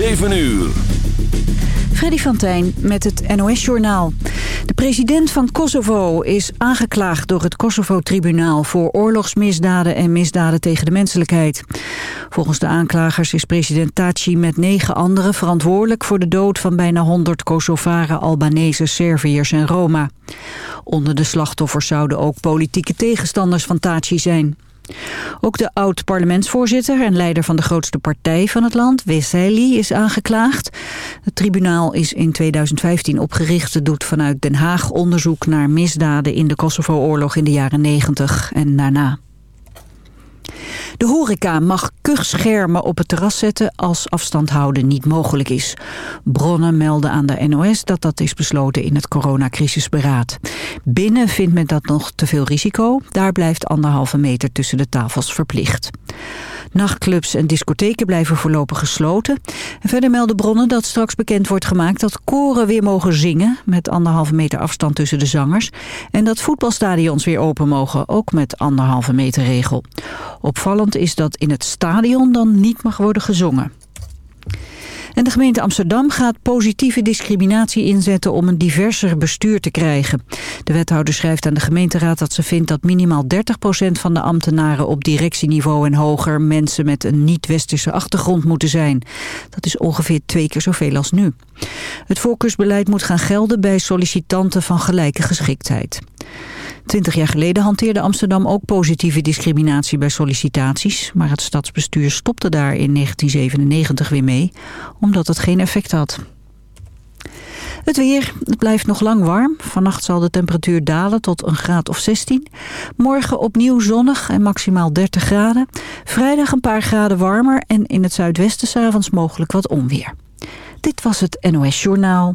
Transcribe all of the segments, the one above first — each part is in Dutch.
7 uur. Freddy van met het NOS-journaal. De president van Kosovo is aangeklaagd door het Kosovo-tribunaal... voor oorlogsmisdaden en misdaden tegen de menselijkheid. Volgens de aanklagers is president Taci met negen anderen... verantwoordelijk voor de dood van bijna 100 Kosovaren, Albanese, Serviërs en Roma. Onder de slachtoffers zouden ook politieke tegenstanders van Taci zijn. Ook de oud-parlementsvoorzitter en leider van de grootste partij van het land, Wesseli, is aangeklaagd. Het tribunaal is in 2015 opgericht. Het doet vanuit Den Haag onderzoek naar misdaden in de Kosovo-oorlog in de jaren 90 en daarna. De horeca mag kuchschermen op het terras zetten als afstand houden niet mogelijk is. Bronnen melden aan de NOS dat dat is besloten in het coronacrisisberaad. Binnen vindt men dat nog te veel risico. Daar blijft anderhalve meter tussen de tafels verplicht. Nachtclubs en discotheken blijven voorlopig gesloten. En verder melden bronnen dat straks bekend wordt gemaakt dat koren weer mogen zingen... met anderhalve meter afstand tussen de zangers. En dat voetbalstadions weer open mogen, ook met anderhalve meter regel. Opvallend is dat in het stadion dan niet mag worden gezongen. En de gemeente Amsterdam gaat positieve discriminatie inzetten om een diverser bestuur te krijgen. De wethouder schrijft aan de gemeenteraad dat ze vindt dat minimaal 30% van de ambtenaren op directieniveau en hoger mensen met een niet-westerse achtergrond moeten zijn. Dat is ongeveer twee keer zoveel als nu. Het voorkeursbeleid moet gaan gelden bij sollicitanten van gelijke geschiktheid. Twintig jaar geleden hanteerde Amsterdam ook positieve discriminatie bij sollicitaties. Maar het stadsbestuur stopte daar in 1997 weer mee, omdat het geen effect had. Het weer, het blijft nog lang warm. Vannacht zal de temperatuur dalen tot een graad of 16. Morgen opnieuw zonnig en maximaal 30 graden. Vrijdag een paar graden warmer en in het zuidwesten s'avonds mogelijk wat onweer. Dit was het NOS Journaal.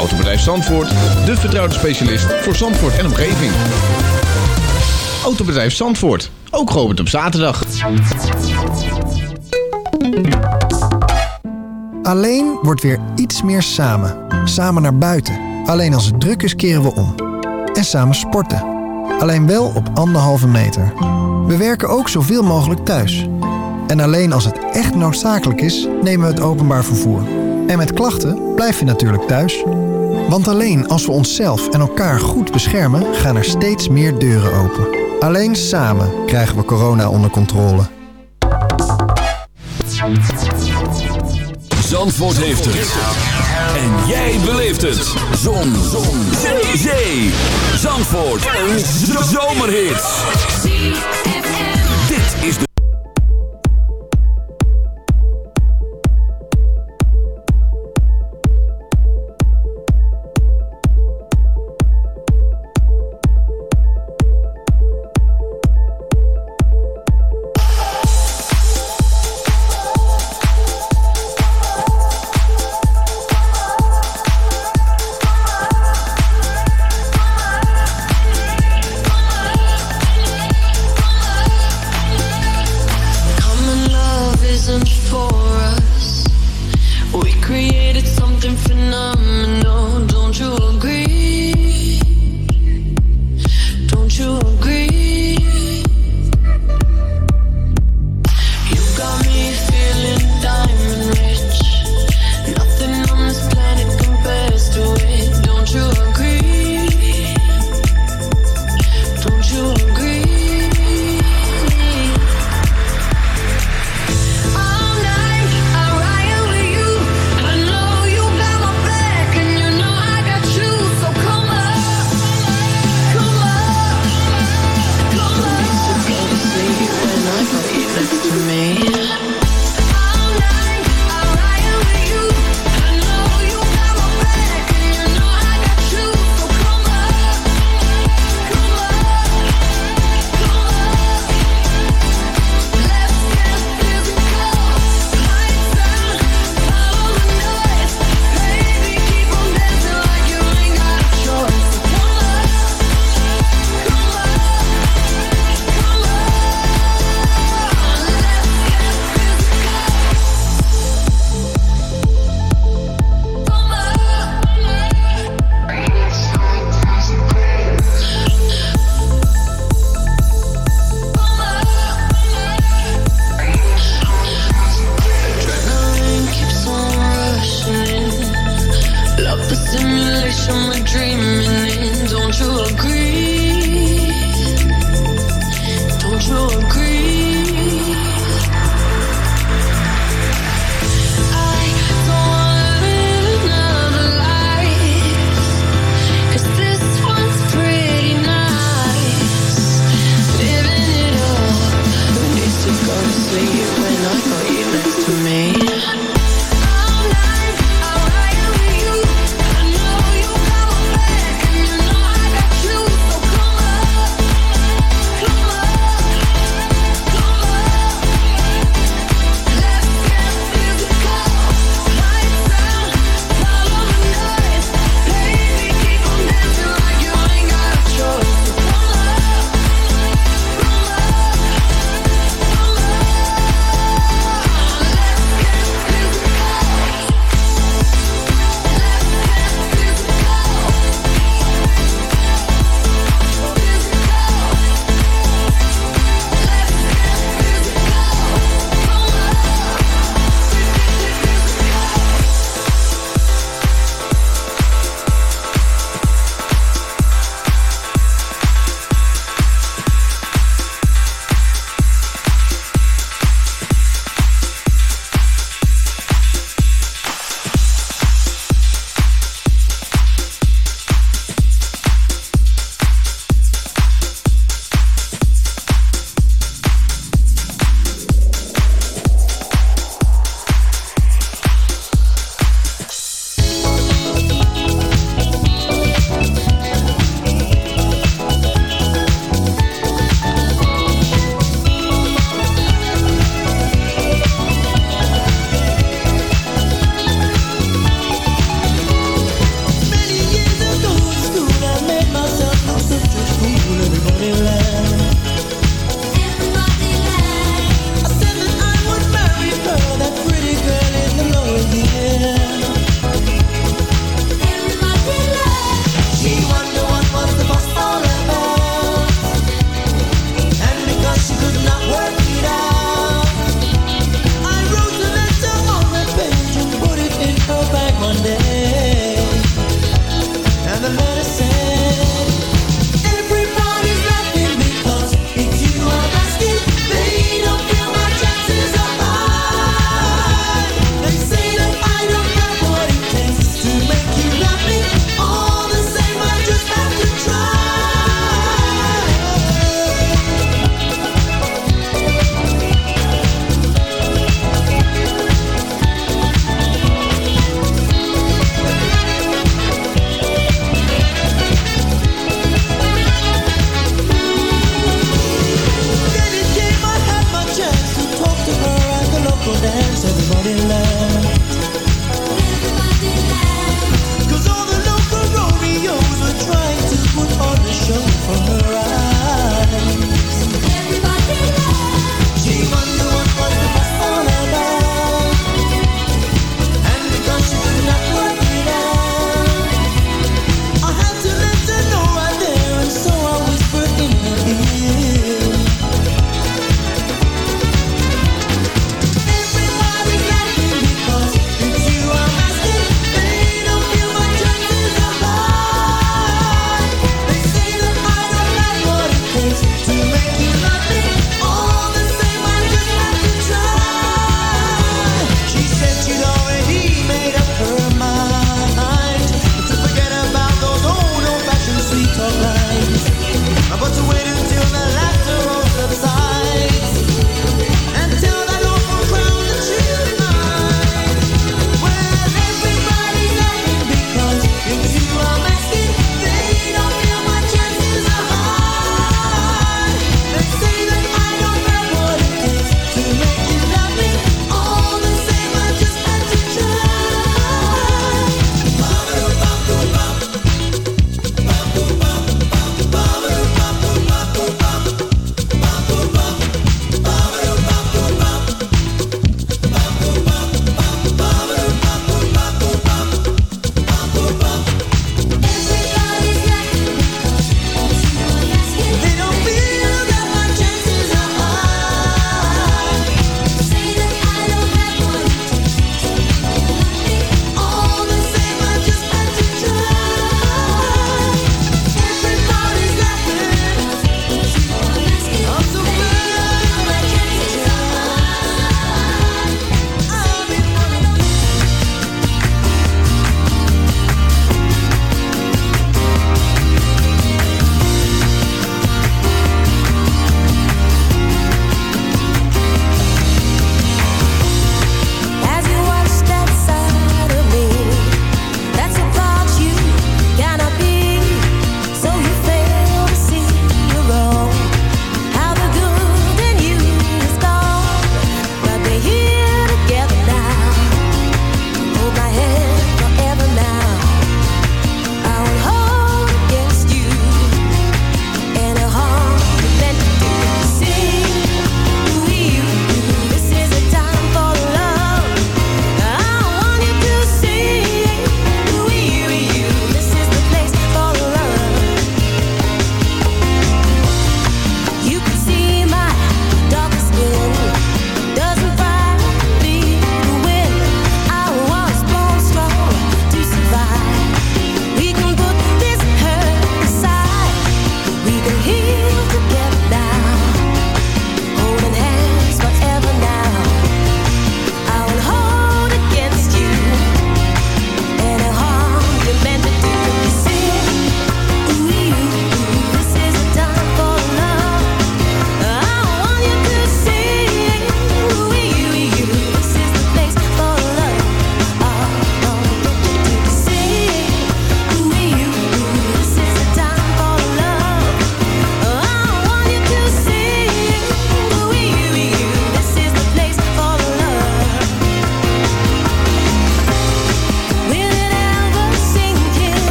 Autobedrijf Zandvoort, de vertrouwde specialist voor Zandvoort en omgeving. Autobedrijf Zandvoort, ook geopend op zaterdag. Alleen wordt weer iets meer samen. Samen naar buiten. Alleen als het druk is keren we om. En samen sporten. Alleen wel op anderhalve meter. We werken ook zoveel mogelijk thuis. En alleen als het echt noodzakelijk is, nemen we het openbaar vervoer. En met klachten blijf je natuurlijk thuis. Want alleen als we onszelf en elkaar goed beschermen, gaan er steeds meer deuren open. Alleen samen krijgen we corona onder controle. Zandvoort heeft het. En jij beleeft het. Zon. Zon. Zee. Zandvoort. Een zomerhit.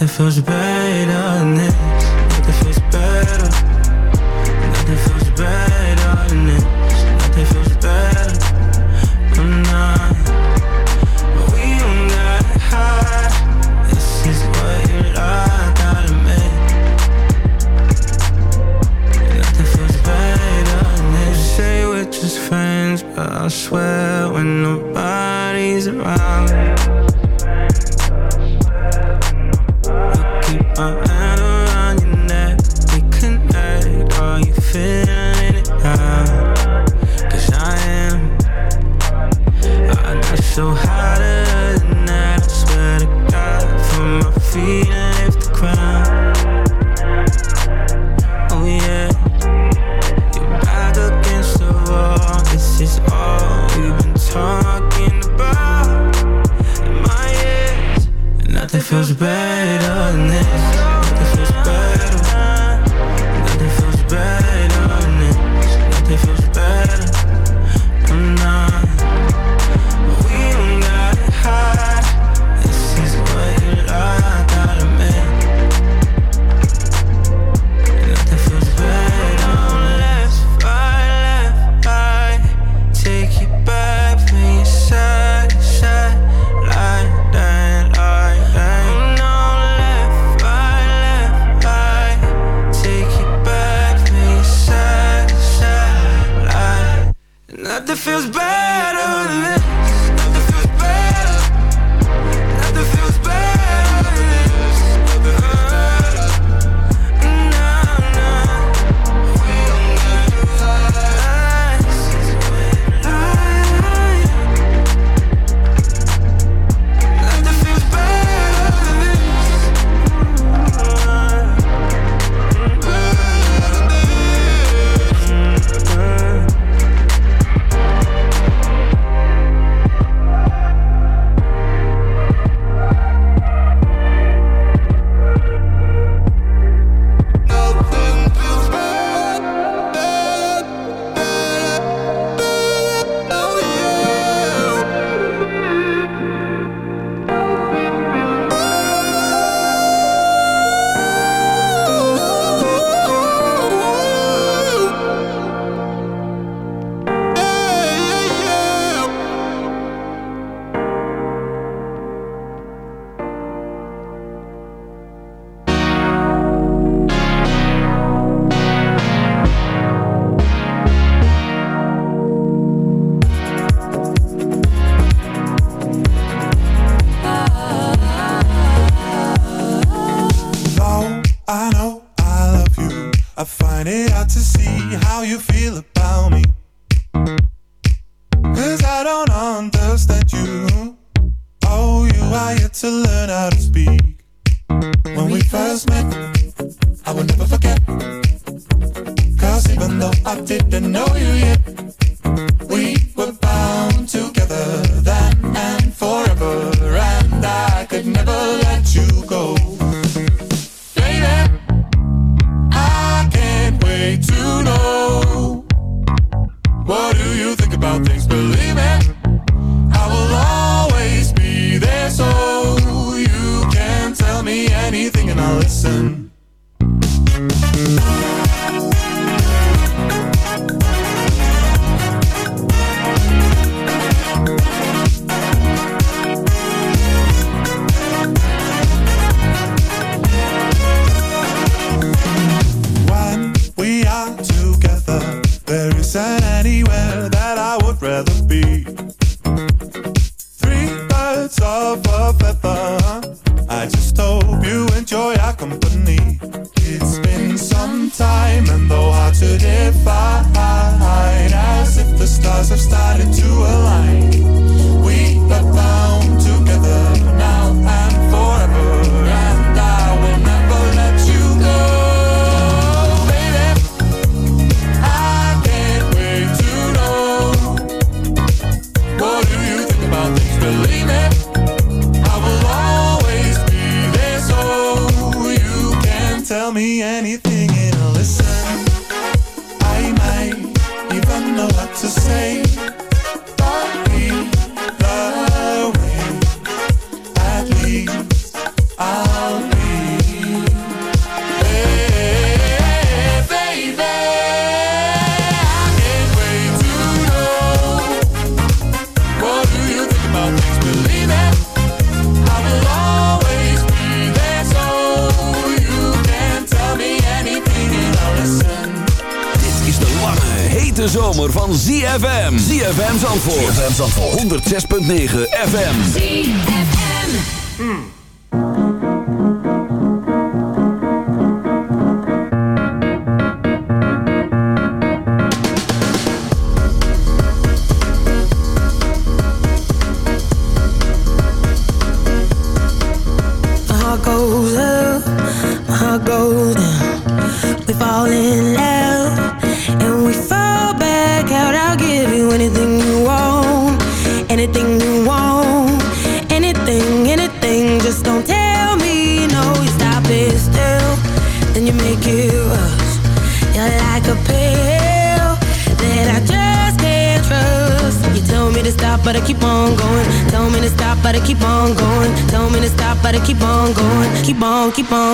It feels better 106.9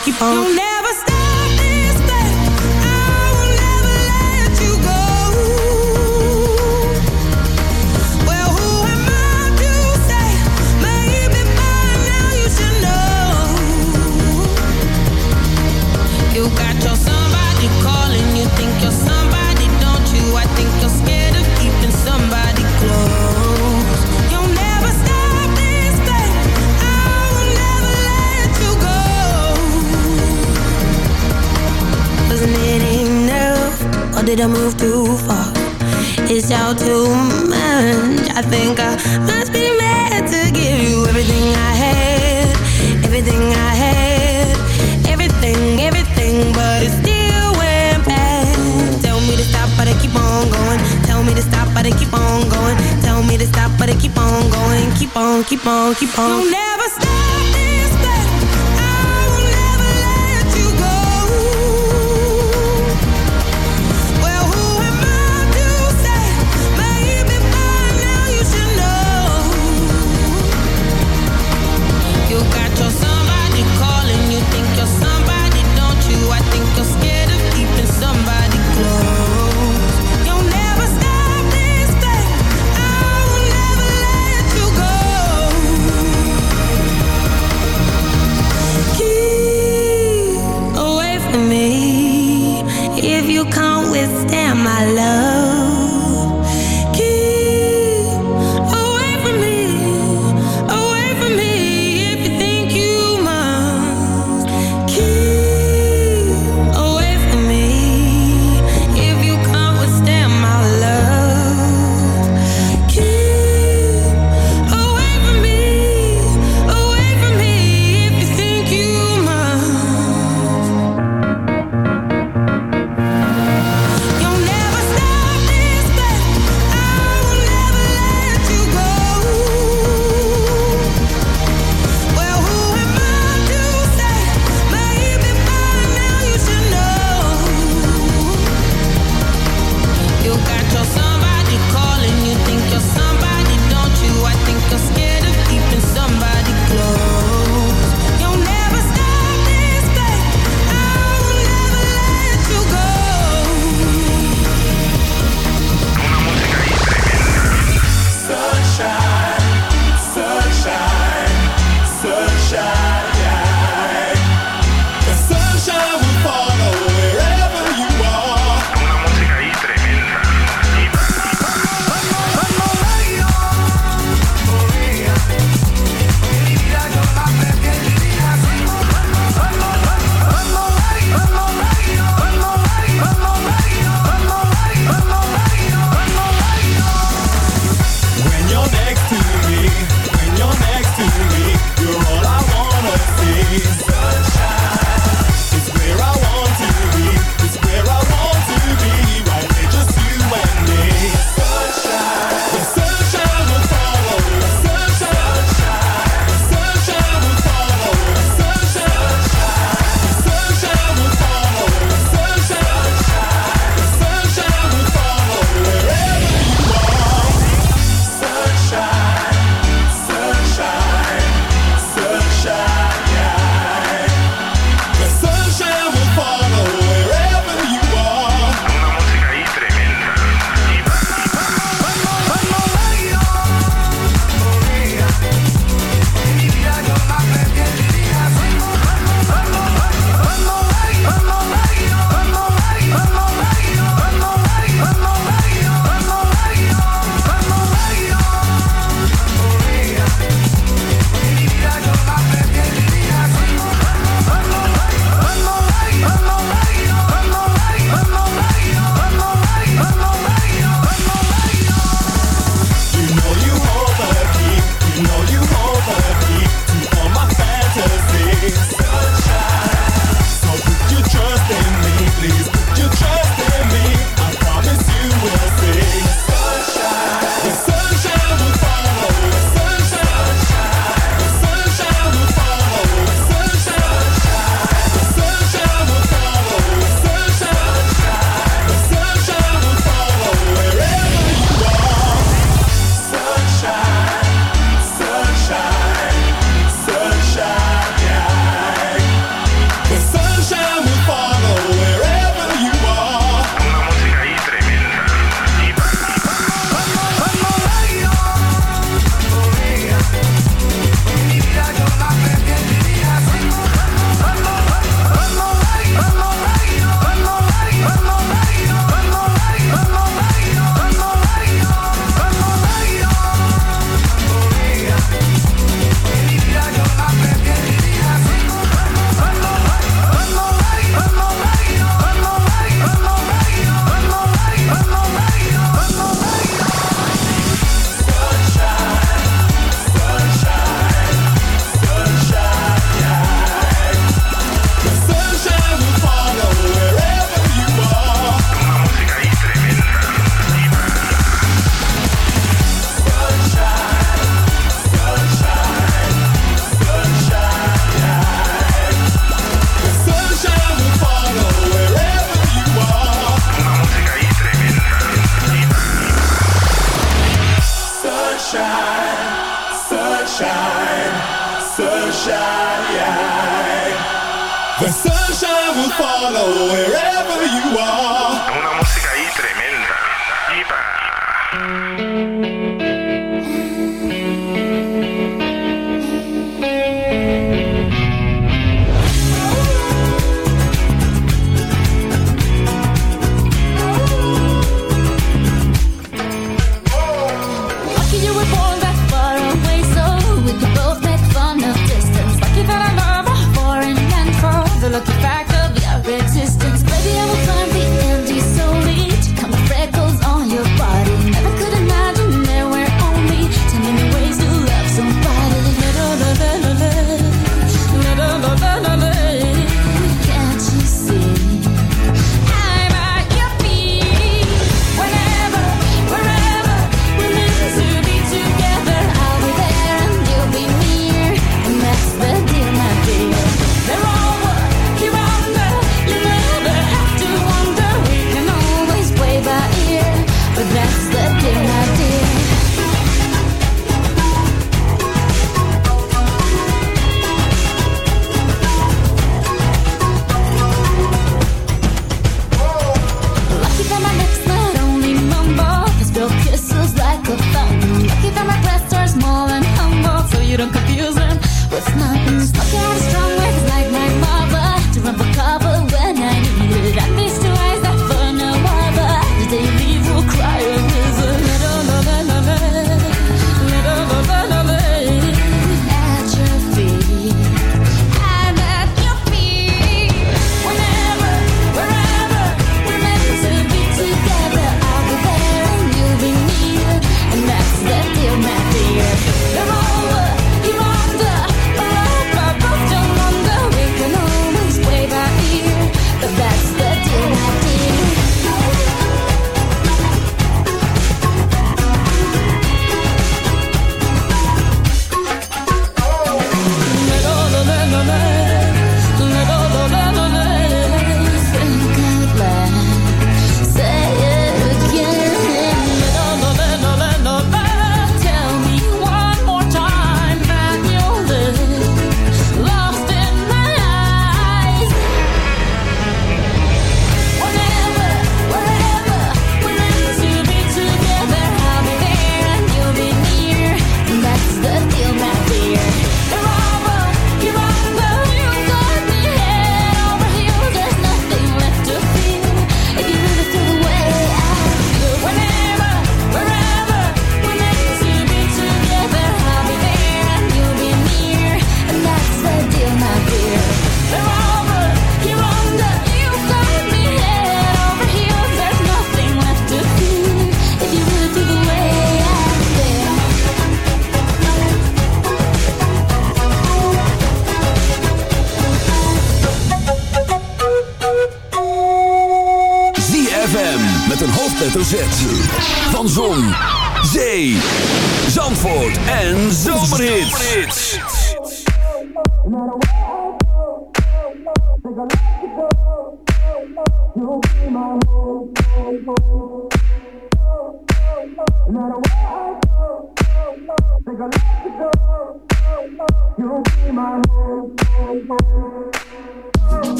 keep on, oh,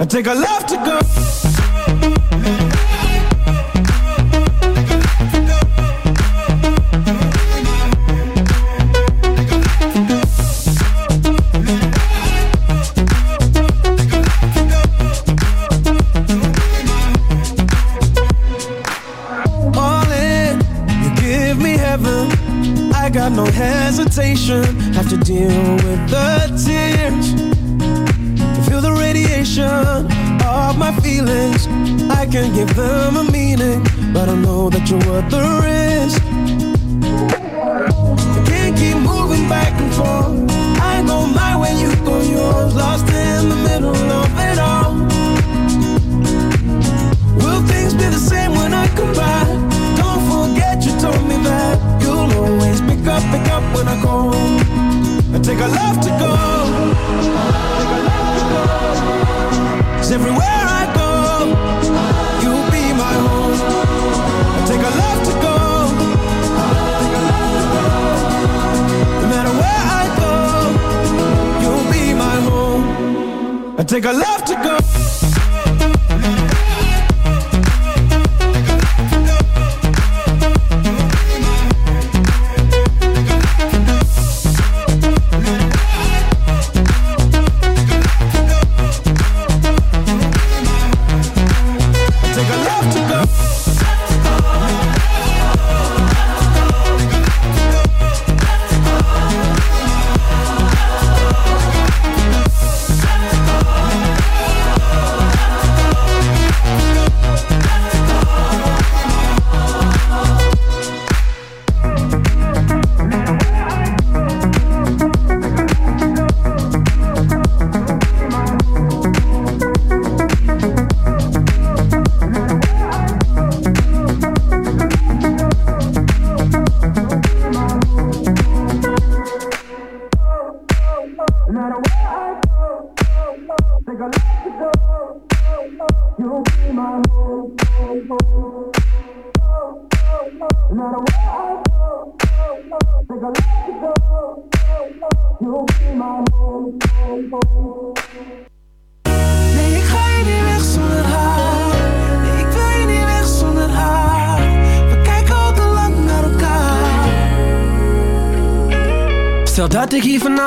I take a left to go. take a left to go.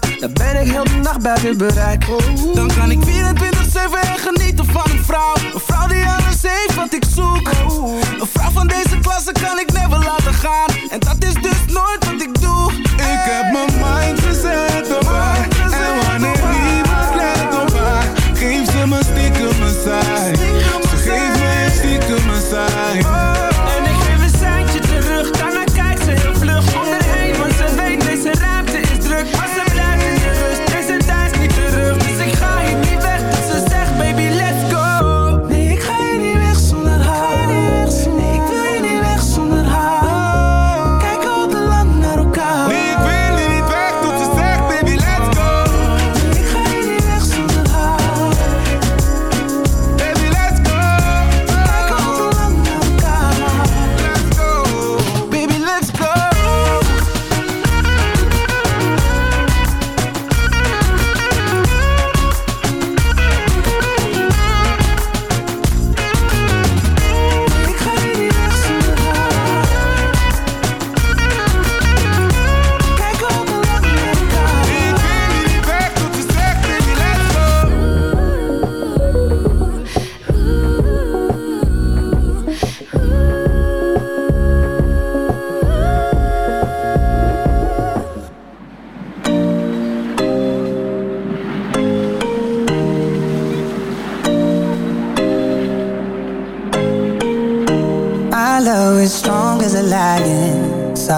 Dan ben ik heel de nacht buiten bereik. Dan kan ik 24-7 en genieten van een vrouw Een vrouw die alles heeft wat ik zoek. Een vrouw van deze klasse kan ik never laten gaan En dat is dus nooit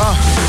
Uh.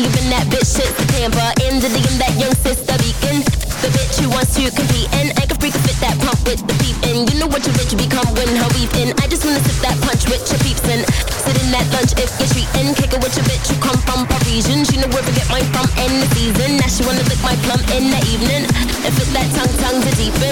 can that bitch shit's the camper. In the DM, that young sister beacon. The bitch who wants to compete and I can freak fit that pump with the peep in. You know what your bitch become when her weave in. I just wanna sip that punch with your peeps in. Sit in that lunch if you're treating. Kick it with your bitch who come from Parisian. She know where to get mine from in the season. Now she wanna lick my plum in the evening. And fit that tongue, tongue to deepen.